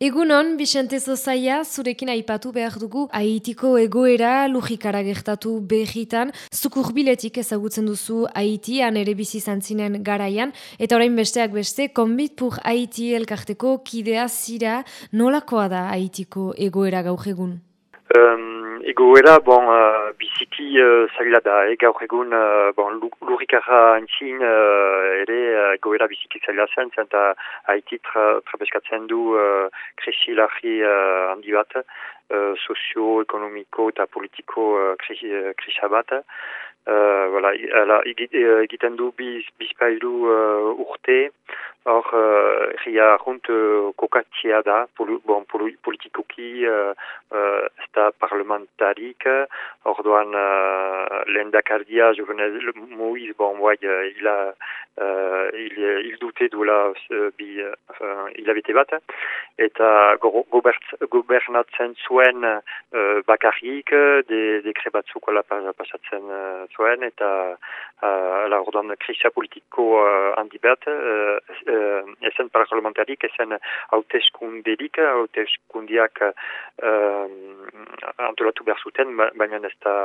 Egunon, Bixente Zozaia, zurekin aipatu behar dugu Haitiko egoera lujikara gertatu behitan, zukur biletik ezagutzen duzu Haitian ere bizi garaian, eta orain besteak beste, konbit pur Haiti elkarteko kidea zira. Nolakoa da Haitiko egoera gaur egun? Egoera, bon, uh, biziki uh, zaila da, eh, gaur egun, uh, bon, lurikara entzin, uh, ere uh, egoera biziki zaila zen, zenta haiti tra, du uh, larri uh, handi bat, uh, socio-ekonomiko eta politiko krisa bat. Uh, voilà, ala, egiten du biz, bizpailu urte, hor, ria runt kokatzea da, polu, bon, polu, politikoki, esta parlamentarik, uh, Moïse, bon, ouais, il a, il, il dute duela bi, uh, bat, eta go, uh, bakarrik, de, dekre batzuk pasatzen uh, zuen, eta uh, la, orduan krisia politiko uh, handi bat, uh, uh, ezen parlamentarik, ezen hauteskunderik, hauteskundiak uh, antolatu behar zuten, ba, baina ez da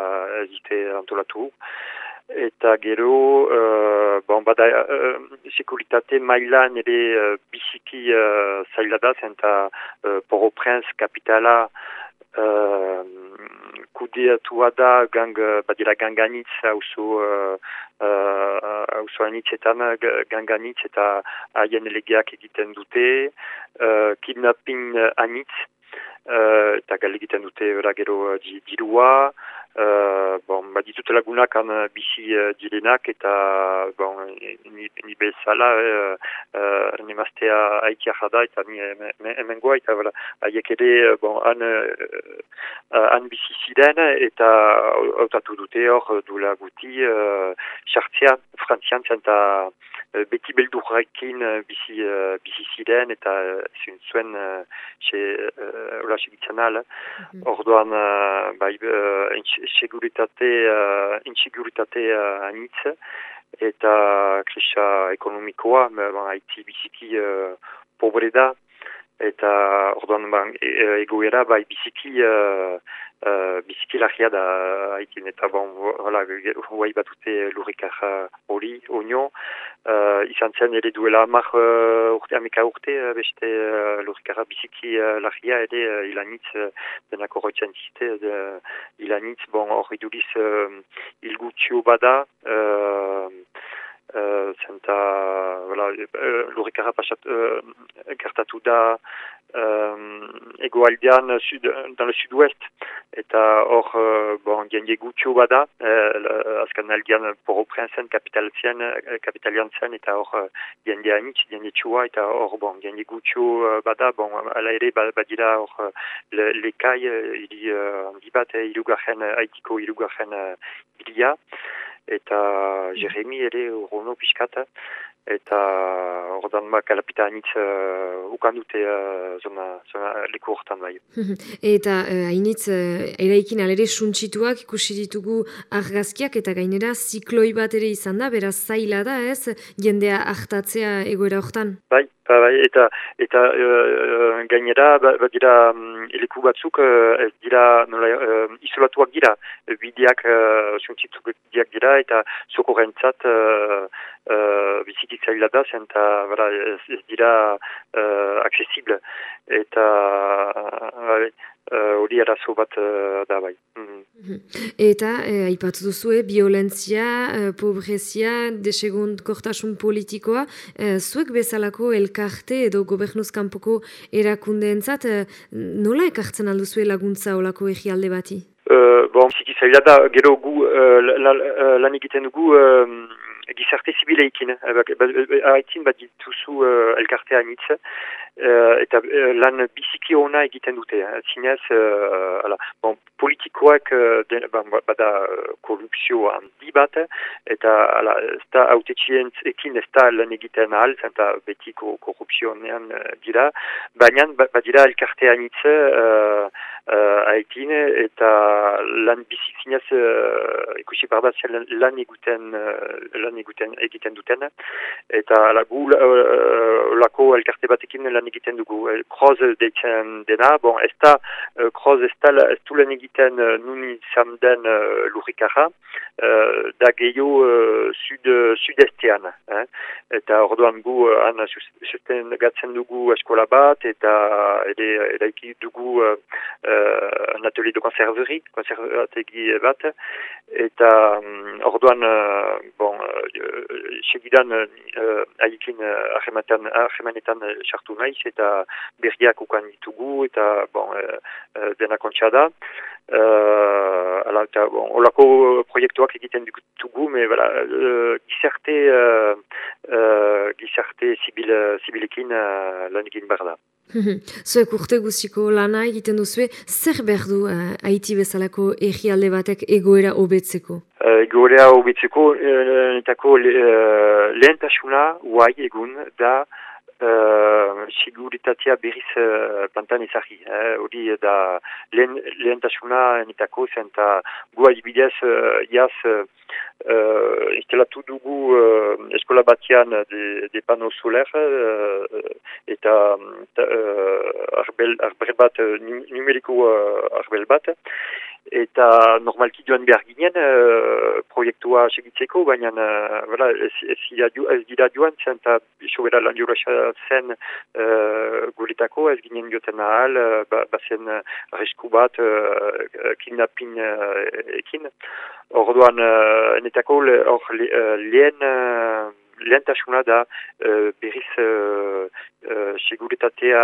ezite antolatu. Eta gero, uh, bon, bada, uh, sekuritate mailan ere uh, biziki uh, zaila da, zenta uh, Port-au-Prince kapitala uh, kudeatua da gang, badira ganganitz hauzo uh, uh, anitzetan ganganitz eta haien elegeak egiten dute, uh, kidnapping anitz, uh, eta galegiten dute gero uh, dirua, uh, bon, baditut lagunak an bizi uh, direnak eta bon, ni, ni bezala uh, uh, nemaztea haitia jada eta ni hemen goa eta voilà, haiek ere bon, an, uh, an bizi ziren eta autatu dute hor dula guti uh, xartzea frantzian zenta beti beldurrekin uh, bizi, uh, bizi ziren eta uh, zuen uh, xe, uh, hola segitzen ala. Mm -hmm. Orduan, uh, bai, uh, inseguritate, uh, inseguritate uh, anitz, eta krisa ekonomikoa, haiti biziki uh, pobre da, eta orduan ba, egoera bai biziki uh, uh, biziki lagia da haitin eta bon, hola, huai batute lurrikar hori, oino uh, izan zen ere duela amak uh, urte, ameka urte uh, beste uh, lurrikarra biziki uh, lagia ere uh, ilanitz uh, denak horretzen zite uh, ilanitz, bon, hori duriz uh, ilgutxio bada uh, uh, zenta voilà, uh, lurrikarra pasat uh, gertatu da um, egoaldean sud, dans le sud-ouest eta hor uh, bon, jende gutxo bada uh, azkan aldean Port-au-Princean kapitalzian, kapitalian zen eta hor uh, jende anitz, jende txua eta hor bon, jende gutxo uh, bada bon, ala ere badira hor uh, le, lekai uh, ili uh, bat uh, irugarren, haitiko irugarren uh, ilia eta Jeremy ere urrono piskata eta ordan ma kalapita anitz uh, ukan dute uh, zona, zona leku hortan bai. eta uh, hainitz uh, eraikin alere suntsituak ikusi ditugu argazkiak eta gainera zikloi bat ere izan da, beraz zaila da ez, jendea hartatzea egoera hortan? Bai, Ba, bai, eta eta uh, gainera ba, ba um, eleku batzuk uh, ez dira nola, uh, isolatuak dira bideak uh, suntzituak dira eta sokorentzat uh, biziki zaila da zen eta ez, ez dira uh, accesible eta hori uh, arazo bat uh, da bai. Mm Eta, eh, aipatu duzue, violentzia, eh, pobrezia, desegund kortasun politikoa, eh, zuek bezalako elkarte edo gobernuzkanpoko erakundeentzat, eh, nola ekartzen alduzue laguntza olako egialde bati? Uh, bon, ziki zaila da, gero gu, uh, lan egiten dugu, uh, gizarte zibileikin, haitzin bat dituzu uh, elkartea nitz, uh, eta uh, lan biziki ona egiten dute, zinez, uh, ala, bon, politikoak uh, bada uh, korrupzio handi bat, eta ala, ez da autetxien ekin ez da lan egiten ahal, zenta betiko korrupzionean uh, dira, baina badira elkartea nitz, uh, haitin, eta lan bizizinez uh, ikusi barda lan egiten, lan egiten egiten duten, eta lagu uh, lako elkarte batekin lan egiten dugu. Kroz deitzen dena, bon, ez da, kroz ez da, ez du lan egiten nun izan den uh, lurrikarra, uh, da gehiago uh, sud, sud-estean. Eh? Eta orduan gu, han, susten gatzen dugu eskola bat, eta ere, eraiki dugu uh, un atelier de conserverie, conservategi bat, eta um, orduan, uh, bon, uh, segidan uh, haikin uh, ahemanetan sartu naiz, eta berriak ukan ditugu, eta bon, uh, dena kontsa da. Uh, ala, eta, bon, olako proiektuak egiten ditugu, me, voilà, uh, gizarte, uh, uh, gizarte zibil, zibilekin uh, lan egin behar da. Zuek urte guztiko lana egiten duzue, zer behar du uh, haiti bezalako egialde batek egoera hobetzeko? Uh, egoera hobetzeko, uh, netako uh, lehentasuna, guai egun, da, uh, siguritatea berriz uh, plantan ezagi. Eh? Hori eh, da lehen, lehentasuna enetako zen eta gu adibidez uh, iaz uh, instalatu dugu uh, eskola batian de, de pano soler uh, eta uh, arbel, arbel bat, numeriko uh, arbel bat eta normalki joan behar ginen uh, proiektua segitzeko, baina uh, ez, ez, ez dira joan zen eta sobera lan zen uh, guretako, ez ginen joten ahal, uh, ba, bazen uh, arrisku bat uh, kidnapin uh, ekin. Orduan, uh, netako hor le, lehen uh, lehentasuna da uh, berriz uh, uh, seguritatea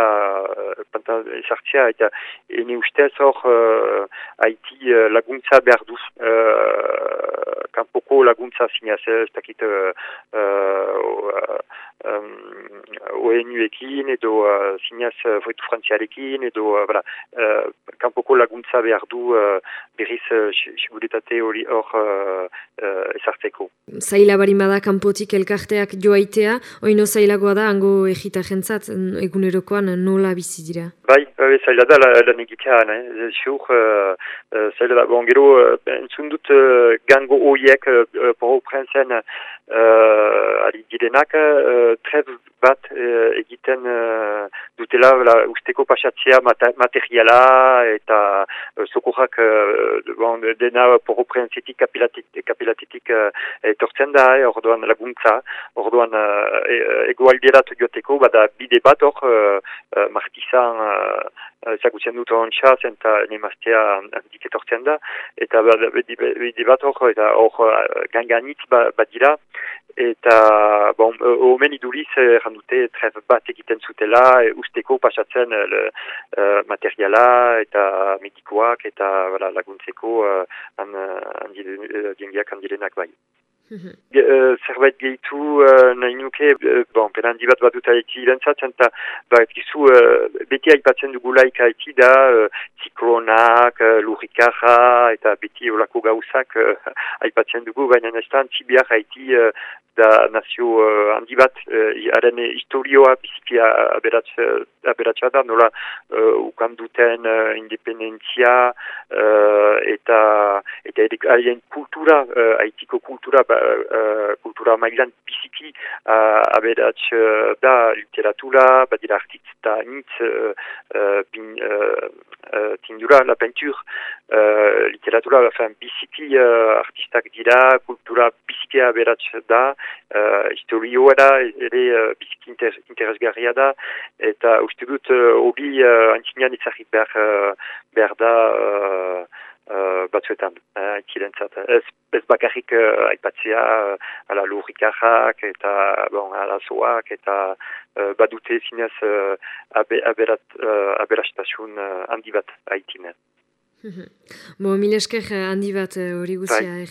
uh, ezartzea eta ene ustez hor uh, haiti uh, laguntza behar du uh, kanpoko laguntza zinaz ez dakit uh, uh, um, ONU-ekin edo uh, zinaz uh, voitu frantziarekin edo uh, voilà, uh, kanpoko laguntza behar du uh, berriz uh, seguritate hori hor uh, uh, ezartzeko. Zaila barimada kanpotik elkarteak joaitea, oino zailagoa da, hango egita jentzat, egunerokoan nola bizi dira? Bai, bai zaila da lan egitean, eh? Ziur, uh, uh, zaila da, bon, gero, uh, entzun dut uh, gango horiek uh, poro prensen uh, ari direnak, uh, trez bat uh, egiten uh, dutela la, usteko pasatzea materiala eta uh, sokorrak uh, bon, dena poro prensetik kapilatetik uh, etortzen da, eh, orduan laguntza, orduan uh, egoalderat joateko, bada bide bat hor, uh, martizan uh, ezagutzen dut ontsa, zenta nemaztea handik etortzen da, eta bide bat hor, eta hor ganganitz bat dira, eta bon, omen iduriz errandute tref bat egiten zutela, e, usteko pasatzen le, uh, materiala eta medikoak eta voilà, laguntzeko uh, an, an, handirenak bai. Uh, zerbait gehitu uh, nahi nuke, uh, bon, penan dibat bat dut haiti lentzatzen, eta ba, gizu, uh, beti haipatzen dugulaik haiti da, uh, ziklonak, uh, lurrikarra, eta beti olako gauzak uh, haipatzen dugu, baina ez da antzibiak haiti uh, da nazio uh, handi bat, uh, historioa biziki aberatsa da, nola uh, ukanduten uh, independentzia uh, eta eta haien kultura, uh, haitiko kultura, ba, uh, kultura mailan biziki uh, aberats uh, da literatura, badira artitz eta nitz uh, uh, pin, uh, tindura, la pentur, uh, literatura, enfin, biziki uh, artistak dira, kultura biziki aberats da, uh, historioa ere uh, biziki inter, interesgarria da, eta uste dut uh, uh, antzinean izahit behar, uh, behar da uh, uh, batzuetan, uh, Ez, ez bakarrik uh, aipatzea uh, ala lurrikarrak eta bon, alazoak eta uh, badute zinez uh, abe, aberat, uh, aberastasun uh, handi bat haitinen. Bo, milesker handi bat hori guzia, bai.